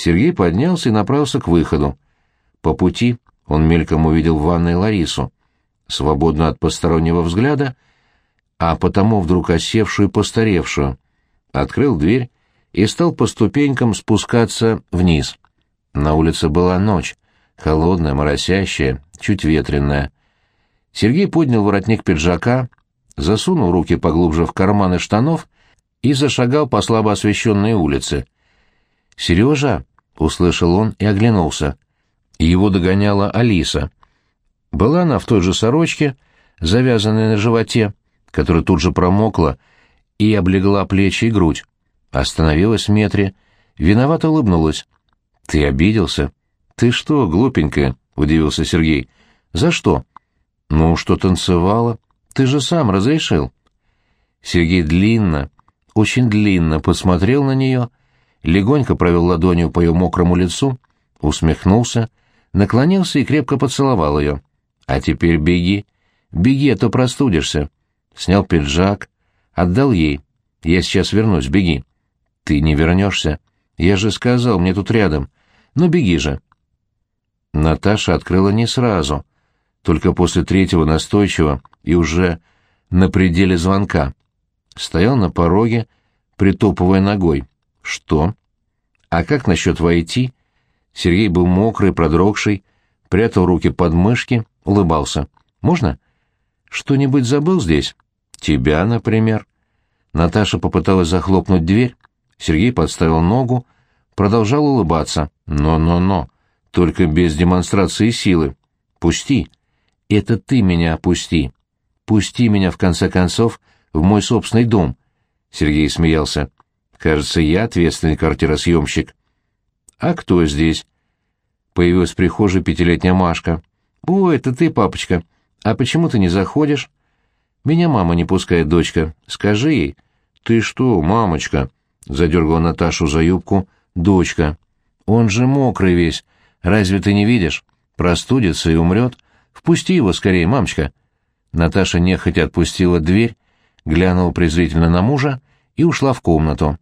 Сергей поднялся и направился к выходу. По пути он мельком увидел в ванной Ларису, свободную от постороннего взгляда, а потому вдруг осевшую и постаревшую. Открыл дверь и стал по ступенькам спускаться вниз. На улице была ночь, холодная, моросящая, чуть ветреная. Сергей поднял воротник пиджака, засунул руки поглубже в карманы штанов и зашагал по слабо освещенной улице. «Сережа!» — услышал он и оглянулся. Его догоняла Алиса. Была она в той же сорочке, завязанной на животе, которая тут же промокла и облегла плечи и грудь. Остановилась в метре, виновато улыбнулась. «Ты обиделся?» «Ты что, глупенькая?» — удивился Сергей. «За что?» «Ну, что танцевала. Ты же сам разрешил». Сергей длинно, очень длинно посмотрел на нее, легонько провел ладонью по ее мокрому лицу, усмехнулся, наклонился и крепко поцеловал ее. «А теперь беги. Беги, а то простудишься». Снял пиджак, отдал ей. «Я сейчас вернусь, беги». «Ты не вернешься. Я же сказал, мне тут рядом. Ну, беги же». Наташа открыла не сразу, только после третьего настойчивого и уже на пределе звонка. Стоял на пороге, притопывая ногой. «Что? А как насчет войти?» Сергей был мокрый, продрогший, прятал руки под мышки, улыбался. «Можно?» «Что-нибудь забыл здесь?» «Тебя, например». Наташа попыталась захлопнуть дверь. Сергей подставил ногу, продолжал улыбаться. «Но-но-но, только без демонстрации силы. Пусти. Это ты меня пусти. Пусти меня, в конце концов, в мой собственный дом». Сергей смеялся. «Кажется, я ответственный квартиросъемщик». «А кто здесь?» Появилась в прихожей пятилетняя Машка. «О, это ты, папочка. А почему ты не заходишь?» «Меня мама не пускает, дочка. Скажи ей». «Ты что, мамочка?» — задергала Наташу за юбку. «Дочка. Он же мокрый весь. Разве ты не видишь? Простудится и умрет. Впусти его скорее, мамочка». Наташа нехотя отпустила дверь, глянула презрительно на мужа и ушла в комнату.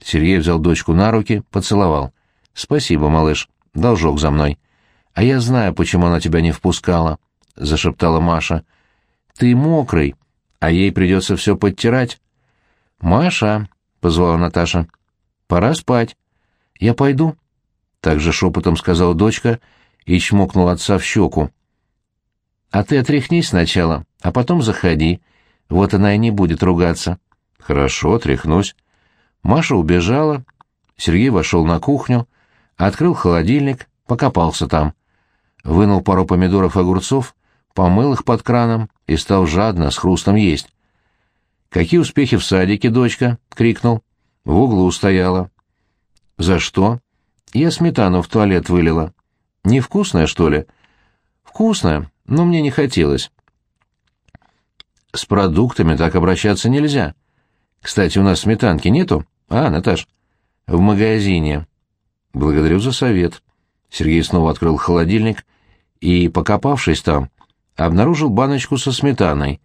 Сергей взял дочку на руки, поцеловал. «Спасибо, малыш, должок за мной». «А я знаю, почему она тебя не впускала», — зашептала Маша. «Ты мокрый, а ей придется все подтирать». «Маша», — позвала Наташа, — «пора спать». «Я пойду», — также шепотом сказала дочка и чмокнула отца в щеку. «А ты отряхнись сначала, а потом заходи. Вот она и не будет ругаться». «Хорошо, отряхнусь». Маша убежала. Сергей вошел на кухню, открыл холодильник, покопался там. Вынул пару помидоров и огурцов, помыл их под краном и стал жадно, с хрустом есть. «Какие успехи в садике, дочка?» — крикнул. В углу стояла. «За что?» «Я сметану в туалет вылила». «Невкусная, что ли?» «Вкусная, но мне не хотелось». «С продуктами так обращаться нельзя. Кстати, у нас сметанки нету?» «А, Наташ?» «В магазине». «Благодарю за совет». Сергей снова открыл холодильник и, покопавшись там, обнаружил баночку со сметаной.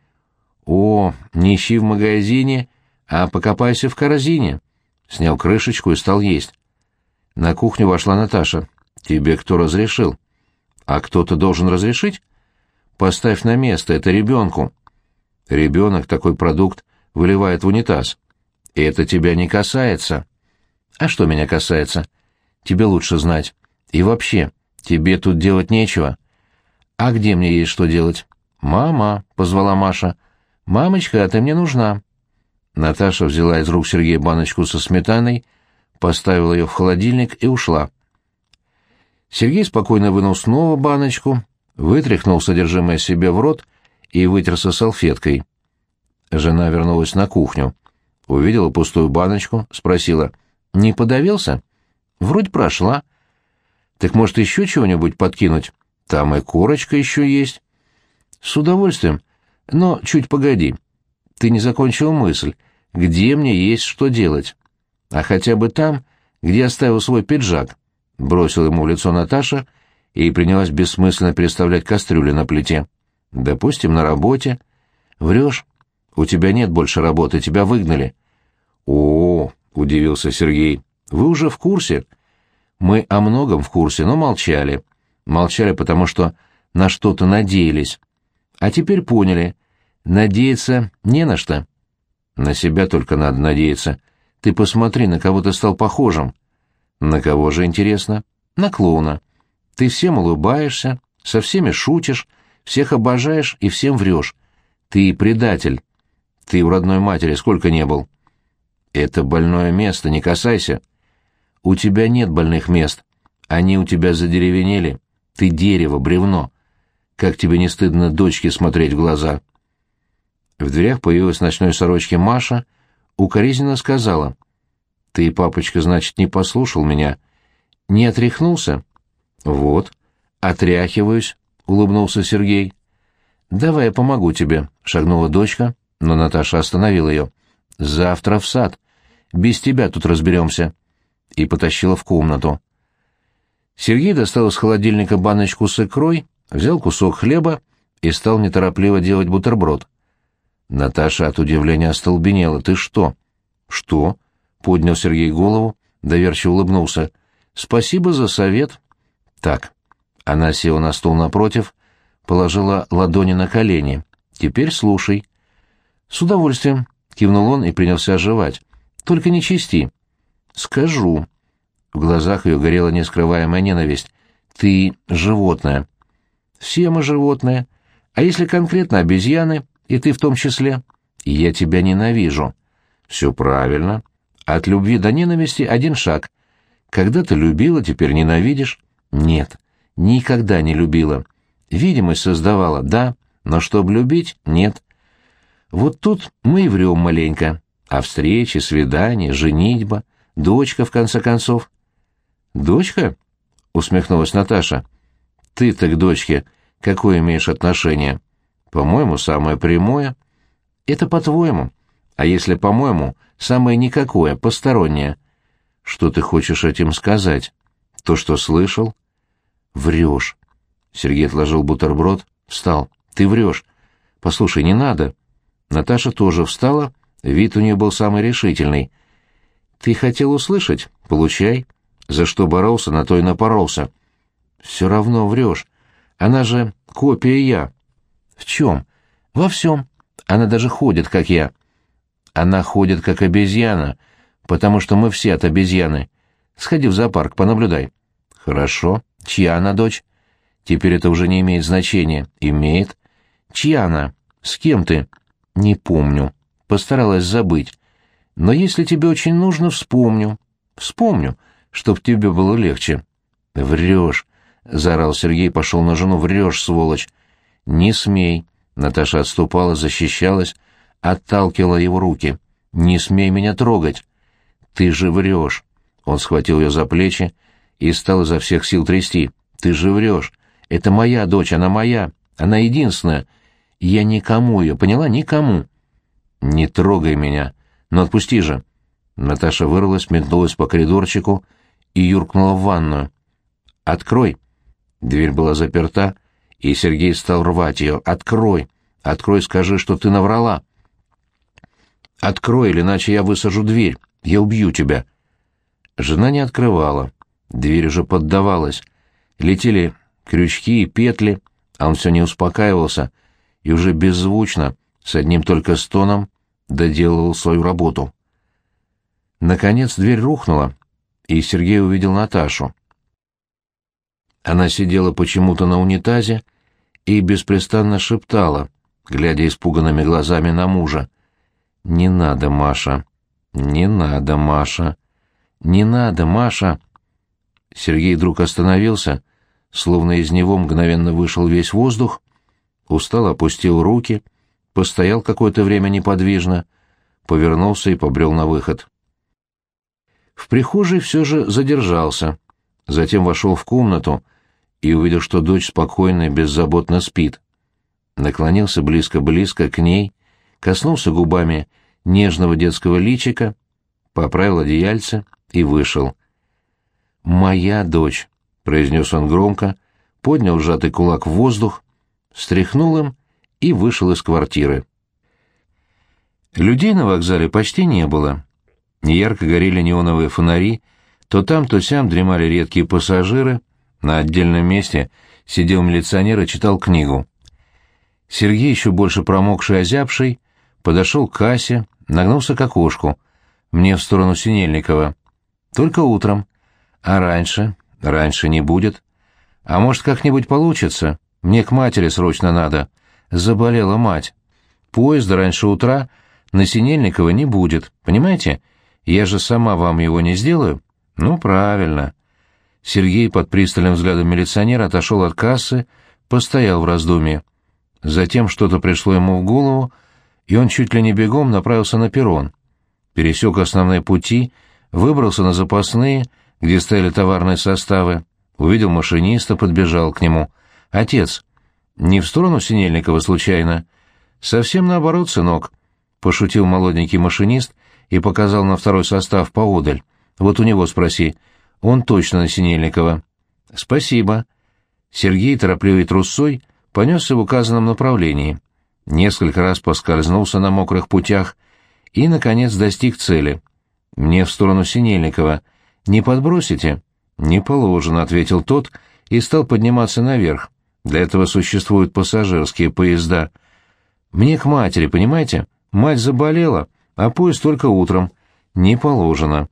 «О, не ищи в магазине, а покопайся в корзине». Снял крышечку и стал есть. На кухню вошла Наташа. «Тебе кто разрешил?» «А кто-то должен разрешить?» «Поставь на место, это ребенку». Ребенок такой продукт выливает в унитаз. И это тебя не касается. А что меня касается? Тебе лучше знать. И вообще, тебе тут делать нечего. А где мне есть что делать? Мама, позвала Маша. Мамочка, ты мне нужна. Наташа взяла из рук Сергея баночку со сметаной, поставила ее в холодильник и ушла. Сергей спокойно вынул снова баночку, вытряхнул содержимое себе в рот и вытерся салфеткой. Жена вернулась на кухню. Увидела пустую баночку, спросила. «Не подавился?» «Вроде прошла». «Так, может, еще чего-нибудь подкинуть? Там и корочка еще есть». «С удовольствием. Но чуть погоди. Ты не закончил мысль. Где мне есть что делать? А хотя бы там, где оставил свой пиджак». Бросил ему в лицо Наташа и принялась бессмысленно переставлять кастрюли на плите. «Допустим, на работе. Врешь?» У тебя нет больше работы, тебя выгнали. О, удивился Сергей. Вы уже в курсе? Мы о многом в курсе, но молчали. Молчали, потому что на что-то надеялись. А теперь поняли. Надеяться не на что. На себя только надо надеяться. Ты посмотри, на кого ты стал похожим. На кого же, интересно? На клоуна. Ты всем улыбаешься, со всеми шутишь, всех обожаешь и всем врешь. Ты предатель. Ты у родной матери сколько не был? Это больное место, не касайся. У тебя нет больных мест. Они у тебя задеревенели. Ты дерево, бревно. Как тебе не стыдно дочке смотреть в глаза?» В дверях появилась ночной сорочки Маша, укоризненно сказала. «Ты, папочка, значит, не послушал меня? Не отряхнулся?» «Вот, отряхиваюсь», — улыбнулся Сергей. «Давай я помогу тебе», — шагнула дочка, но Наташа остановила ее. «Завтра в сад. Без тебя тут разберемся». И потащила в комнату. Сергей достал из холодильника баночку с икрой взял кусок хлеба и стал неторопливо делать бутерброд. Наташа от удивления остолбенела. «Ты что?» «Что?» — поднял Сергей голову, доверчиво улыбнулся. «Спасибо за совет». «Так». Она села на стул напротив, положила ладони на колени. «Теперь слушай». «С удовольствием», — кивнул он и принялся оживать. «Только не чисти». «Скажу». В глазах ее горела нескрываемая ненависть. «Ты животное». Все мы животные. А если конкретно обезьяны, и ты в том числе? Я тебя ненавижу. Все правильно. От любви до ненависти один шаг. Когда ты любила, теперь ненавидишь? Нет, никогда не любила. Видимость создавала, да, но чтобы любить, нет. Вот тут мы и врем маленько. А встречи, свидания, женитьба, дочка, в конце концов. «Дочка?» — усмехнулась Наташа. Ты-то к дочке какое имеешь отношение? По-моему, самое прямое. Это по-твоему. А если по-моему, самое никакое, постороннее. Что ты хочешь этим сказать? То, что слышал? Врешь. Сергей отложил бутерброд, встал. Ты врешь. Послушай, не надо. Наташа тоже встала, вид у нее был самый решительный. Ты хотел услышать? Получай. За что боролся, на то и напоролся. Все равно врешь. Она же копия я. В чем? Во всем. Она даже ходит, как я. Она ходит, как обезьяна, потому что мы все от обезьяны. Сходи в зоопарк, понаблюдай. Хорошо. Чья она дочь? Теперь это уже не имеет значения. Имеет. Чья она? С кем ты? Не помню. Постаралась забыть. Но если тебе очень нужно, вспомню. Вспомню, чтоб тебе было легче. Врешь. — заорал Сергей, пошел на жену. «Врешь, сволочь!» «Не смей!» — Наташа отступала, защищалась, отталкивала его руки. «Не смей меня трогать!» «Ты же врешь!» Он схватил ее за плечи и стал изо всех сил трясти. «Ты же врешь! Это моя дочь, она моя! Она единственная! Я никому ее, поняла? Никому!» «Не трогай меня! Ну отпусти же!» Наташа вырвалась, метнулась по коридорчику и юркнула в ванную. «Открой!» Дверь была заперта, и Сергей стал рвать ее. «Открой! Открой, скажи, что ты наврала!» «Открой, или иначе я высажу дверь. Я убью тебя!» Жена не открывала. Дверь уже поддавалась. Летели крючки и петли, а он все не успокаивался и уже беззвучно, с одним только стоном, доделывал свою работу. Наконец дверь рухнула, и Сергей увидел Наташу. Она сидела почему-то на унитазе и беспрестанно шептала, глядя испуганными глазами на мужа. «Не надо, Маша! Не надо, Маша! Не надо, Маша!» Сергей вдруг остановился, словно из него мгновенно вышел весь воздух, устал опустил руки, постоял какое-то время неподвижно, повернулся и побрел на выход. В прихожей все же задержался — затем вошел в комнату и увидел, что дочь спокойно и беззаботно спит. Наклонился близко-близко к ней, коснулся губами нежного детского личика, поправил одеяльце и вышел. «Моя дочь», — произнес он громко, поднял сжатый кулак в воздух, стряхнул им и вышел из квартиры. Людей на вокзале почти не было. Ярко горели неоновые фонари, То там, то сям дремали редкие пассажиры, на отдельном месте сидел милиционер и читал книгу. Сергей, еще больше промокший и озябший, подошел к кассе, нагнулся к окошку, мне в сторону Синельникова. Только утром. А раньше? Раньше не будет. А может, как-нибудь получится? Мне к матери срочно надо. Заболела мать. Поезда раньше утра на Синельникова не будет, понимаете? Я же сама вам его не сделаю. Ну, правильно. Сергей под пристальным взглядом милиционера отошел от кассы, постоял в раздумье. Затем что-то пришло ему в голову, и он чуть ли не бегом направился на перрон. Пересек основные пути, выбрался на запасные, где стояли товарные составы, увидел машиниста, подбежал к нему. «Отец, не в сторону Синельникова случайно?» «Совсем наоборот, сынок», — пошутил молоденький машинист и показал на второй состав поодаль. «Вот у него спроси. Он точно на Синельникова». «Спасибо». Сергей, торопливый трусой, понесся в указанном направлении. Несколько раз поскользнулся на мокрых путях и, наконец, достиг цели. «Мне в сторону Синельникова. Не подбросите?» «Не положено», — ответил тот и стал подниматься наверх. «Для этого существуют пассажирские поезда». «Мне к матери, понимаете? Мать заболела, а поезд только утром. Не положено».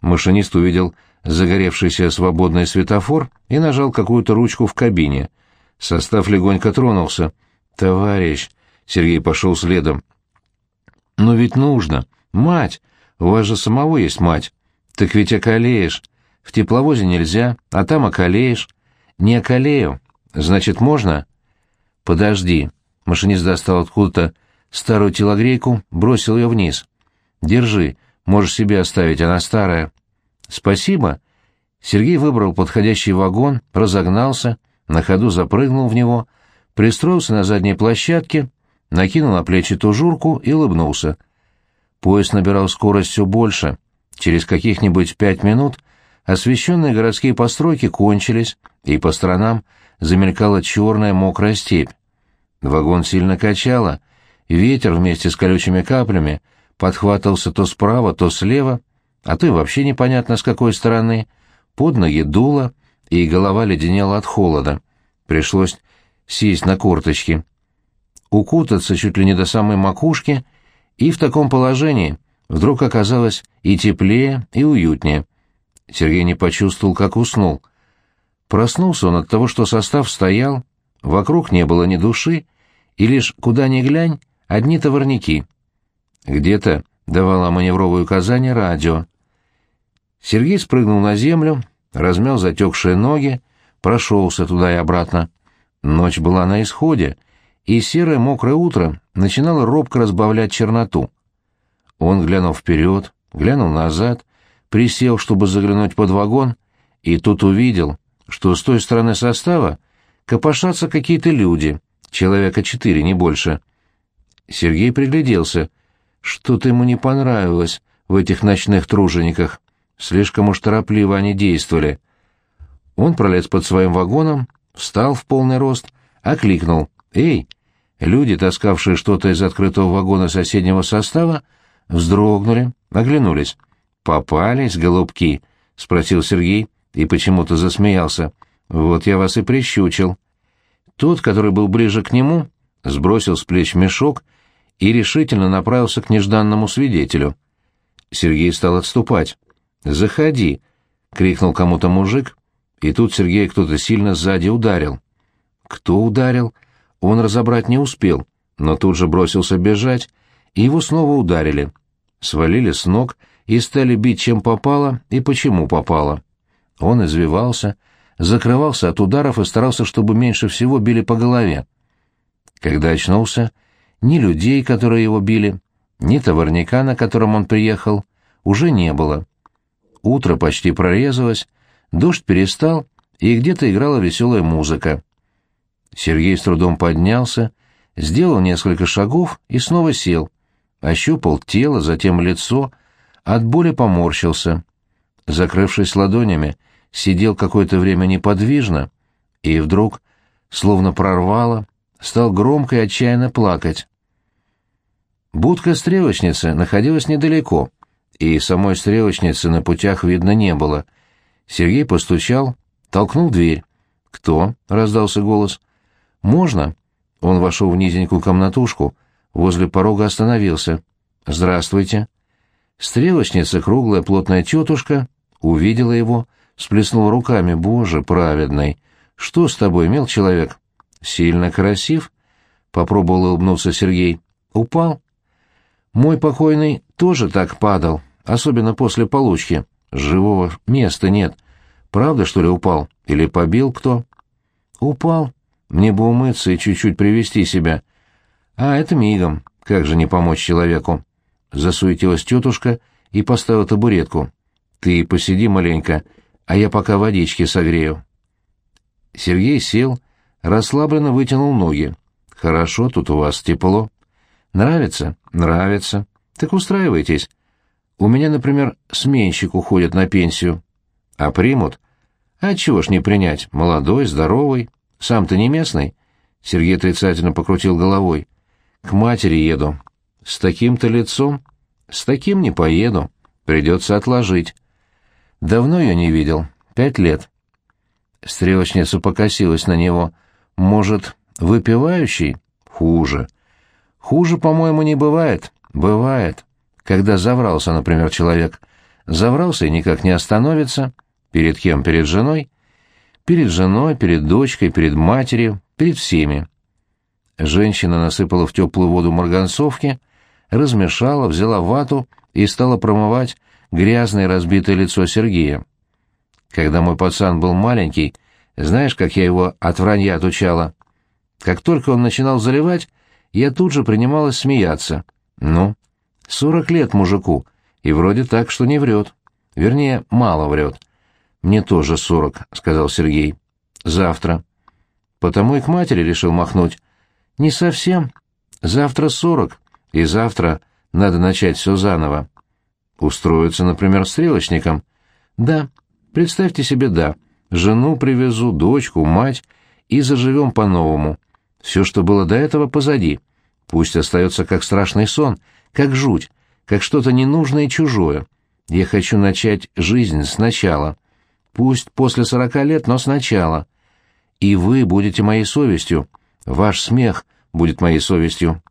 Машинист увидел загоревшийся свободный светофор и нажал какую-то ручку в кабине. Состав легонько тронулся. «Товарищ!» — Сергей пошел следом. «Но ведь нужно. Мать! У вас же самого есть мать. Так ведь околеешь. В тепловозе нельзя, а там околеешь. Не околею. Значит, можно?» «Подожди». Машинист достал откуда-то старую телогрейку, бросил ее вниз. «Держи, можешь себе оставить, она старая». «Спасибо». Сергей выбрал подходящий вагон, разогнался, на ходу запрыгнул в него, пристроился на задней площадке, накинул на плечи тужурку и улыбнулся. Поезд набирал скорость все больше. Через каких-нибудь пять минут освещенные городские постройки кончились, и по сторонам замелькала черная мокрая степь. Вагон сильно качало, ветер вместе с колючими каплями подхватывался то справа, то слева, а то и вообще непонятно с какой стороны, под ноги дуло, и голова леденела от холода. Пришлось сесть на корточки, укутаться чуть ли не до самой макушки, и в таком положении вдруг оказалось и теплее, и уютнее. Сергей не почувствовал, как уснул. Проснулся он от того, что состав стоял, вокруг не было ни души, и лишь куда ни глянь, одни товарники. Где-то давала маневровые указания радио. Сергей спрыгнул на землю, размял затекшие ноги, прошелся туда и обратно. Ночь была на исходе, и серое мокрое утро начинало робко разбавлять черноту. Он глянул вперед, глянул назад, присел, чтобы заглянуть под вагон, и тут увидел, что с той стороны состава копошатся какие-то люди, человека четыре, не больше. Сергей пригляделся. Что-то ему не понравилось в этих ночных тружениках. Слишком уж торопливо они действовали. Он пролез под своим вагоном, встал в полный рост, окликнул. «Эй!» Люди, таскавшие что-то из открытого вагона соседнего состава, вздрогнули, оглянулись. «Попались, голубки?» — спросил Сергей и почему-то засмеялся. «Вот я вас и прищучил». Тот, который был ближе к нему, сбросил с плеч мешок и решительно направился к нежданному свидетелю. Сергей стал отступать. «Заходи!» — крикнул кому-то мужик, и тут Сергей кто-то сильно сзади ударил. Кто ударил? Он разобрать не успел, но тут же бросился бежать, и его снова ударили. Свалили с ног и стали бить чем попало и почему попало. Он извивался, закрывался от ударов и старался, чтобы меньше всего били по голове. Когда очнулся, ни людей, которые его били, ни товарника, на котором он приехал, уже не было. Утро почти прорезалось, дождь перестал, и где-то играла веселая музыка. Сергей с трудом поднялся, сделал несколько шагов и снова сел, ощупал тело, затем лицо, от боли поморщился. Закрывшись ладонями, сидел какое-то время неподвижно, и вдруг, словно прорвало, стал громко и отчаянно плакать. Будка стрелочницы находилась недалеко — и самой стрелочницы на путях видно не было. Сергей постучал, толкнул дверь. «Кто?» — раздался голос. «Можно?» Он вошел в низенькую комнатушку, возле порога остановился. «Здравствуйте». Стрелочница, круглая плотная тетушка, увидела его, сплеснула руками. «Боже, праведный! Что с тобой, мил человек?» «Сильно красив?» — попробовал улыбнуться Сергей. «Упал?» «Мой покойный тоже так падал, особенно после получки. Живого места нет. Правда, что ли, упал? Или побил кто?» «Упал. Мне бы умыться и чуть-чуть привести себя. А это мигом. Как же не помочь человеку?» Засуетилась тетушка и поставила табуретку. «Ты посиди маленько, а я пока водички согрею». Сергей сел, расслабленно вытянул ноги. «Хорошо, тут у вас тепло». «Нравится?» «Нравится. Так устраивайтесь. У меня, например, сменщик уходит на пенсию. А примут? А чего ж не принять? Молодой, здоровый. Сам-то не местный?» Сергей отрицательно покрутил головой. «К матери еду. С таким-то лицом? С таким не поеду. Придется отложить. Давно ее не видел. Пять лет. Стрелочница покосилась на него. Может, выпивающий? Хуже. Хуже, по-моему, не бывает. Бывает. Когда заврался, например, человек. Заврался и никак не остановится. Перед кем? Перед женой? Перед женой, перед дочкой, перед матерью, перед всеми. Женщина насыпала в теплую воду марганцовки, размешала, взяла вату и стала промывать грязное разбитое лицо Сергея. Когда мой пацан был маленький, знаешь, как я его от вранья отучала? Как только он начинал заливать, я тут же принималась смеяться. Ну, сорок лет мужику, и вроде так, что не врет. Вернее, мало врет. Мне тоже сорок, — сказал Сергей. Завтра. Потому и к матери решил махнуть. Не совсем. Завтра сорок, и завтра надо начать все заново. Устроиться, например, стрелочником? Да, представьте себе, да. Жену привезу, дочку, мать, и заживем по-новому. Все, что было до этого, позади. Пусть остается как страшный сон, как жуть, как что-то ненужное и чужое. Я хочу начать жизнь сначала. Пусть после сорока лет, но сначала. И вы будете моей совестью. Ваш смех будет моей совестью.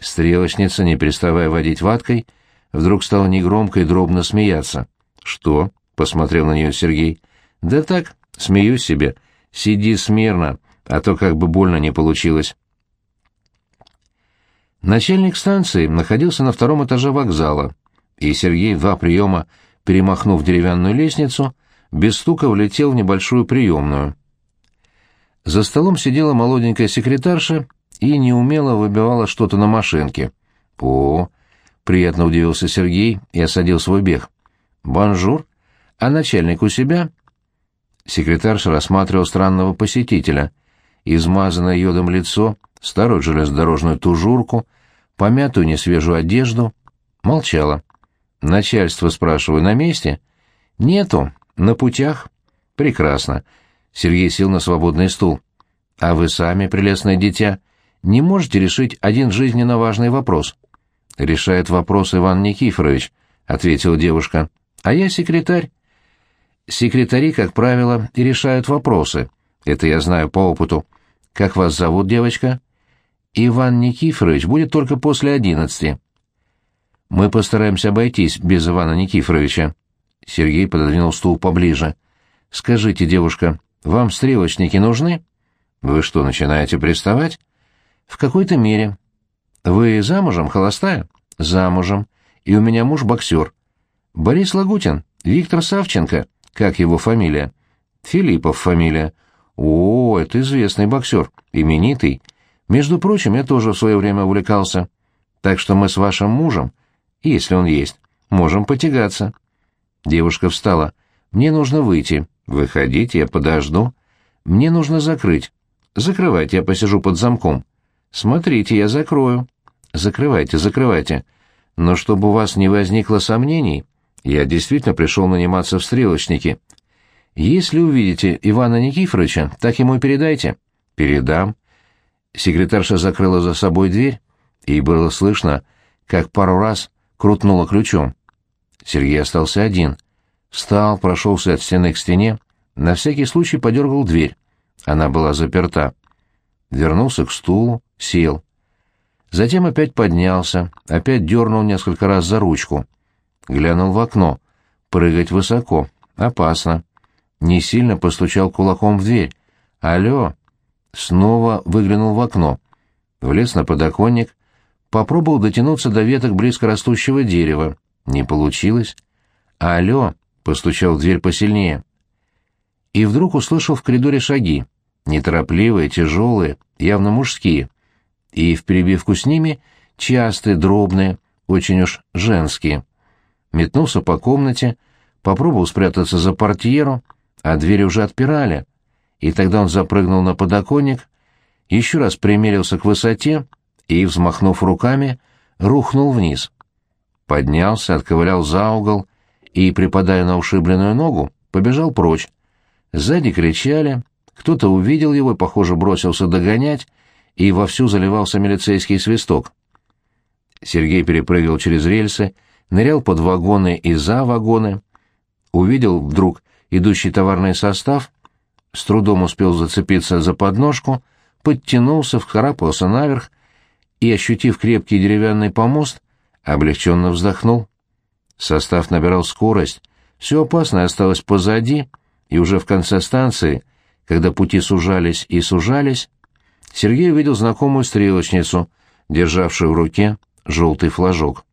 Стрелочница, не переставая водить ваткой, вдруг стала негромко и дробно смеяться. «Что?» — посмотрел на нее Сергей. «Да так, смеюсь себе. Сиди смирно, а то как бы больно не получилось». Начальник станции находился на втором этаже вокзала, и Сергей два приема, перемахнув деревянную лестницу, без стука влетел в небольшую приемную. За столом сидела молоденькая секретарша и неумело выбивала что-то на машинке. «О!» — приятно удивился Сергей и осадил свой бег. «Бонжур! А начальник у себя?» Секретарша рассматривал странного посетителя. Измазанное йодом лицо, старую железнодорожную тужурку, помятую несвежую одежду. Молчала. «Начальство, спрашиваю, на месте?» «Нету. На путях?» «Прекрасно». Сергей сел на свободный стул. «А вы сами, прелестное дитя, не можете решить один жизненно важный вопрос. Решает вопрос Иван Никифорович, ответила девушка. А я секретарь. Секретари, как правило, и решают вопросы. Это я знаю по опыту. Как вас зовут, девочка? Иван Никифорович будет только после одиннадцати. Мы постараемся обойтись без Ивана Никифоровича. Сергей пододвинул стул поближе. Скажите, девушка, вам стрелочники нужны? Вы что, начинаете приставать? В какой-то мере. Вы замужем, холостая? Замужем. И у меня муж боксер. Борис Лагутин, Виктор Савченко. Как его фамилия? Филиппов фамилия. О, это известный боксер, именитый. Между прочим, я тоже в свое время увлекался. Так что мы с вашим мужем, если он есть, можем потягаться. Девушка встала. Мне нужно выйти. Выходите, я подожду. Мне нужно закрыть. Закрывайте, я посижу под замком. «Смотрите, я закрою». «Закрывайте, закрывайте. Но чтобы у вас не возникло сомнений, я действительно пришел наниматься в стрелочники. Если увидите Ивана Никифоровича, так ему и передайте». «Передам». Секретарша закрыла за собой дверь, и было слышно, как пару раз крутнула ключом. Сергей остался один. Встал, прошелся от стены к стене, на всякий случай подергал дверь. Она была заперта. Вернулся к стулу, сел. Затем опять поднялся, опять дернул несколько раз за ручку. Глянул в окно. Прыгать высоко. Опасно. Не сильно постучал кулаком в дверь. «Алло!» Снова выглянул в окно. Влез на подоконник. Попробовал дотянуться до веток близко растущего дерева. Не получилось. «Алло!» — постучал в дверь посильнее. И вдруг услышал в коридоре шаги. Неторопливые, тяжелые, явно мужские. И в перебивку с ними частые, дробные, очень уж женские. Метнулся по комнате, попробовал спрятаться за портьеру, а двери уже отпирали. И тогда он запрыгнул на подоконник, еще раз примерился к высоте и, взмахнув руками, рухнул вниз. Поднялся, отковылял за угол и, припадая на ушибленную ногу, побежал прочь. Сзади кричали, кто-то увидел его и, похоже, бросился догонять, и вовсю заливался милицейский свисток. Сергей перепрыгивал через рельсы, нырял под вагоны и за вагоны, увидел вдруг идущий товарный состав, с трудом успел зацепиться за подножку, подтянулся, вкарабкался наверх и, ощутив крепкий деревянный помост, облегченно вздохнул. Состав набирал скорость, все опасное осталось позади, и уже в конце станции, когда пути сужались и сужались, Сергей увидел знакомую стрелочницу, державшую в руке желтый флажок.